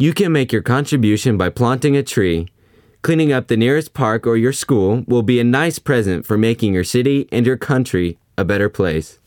You can make your contribution by planting a tree. Cleaning up the nearest park or your school will be a nice present for making your city and your country a better place.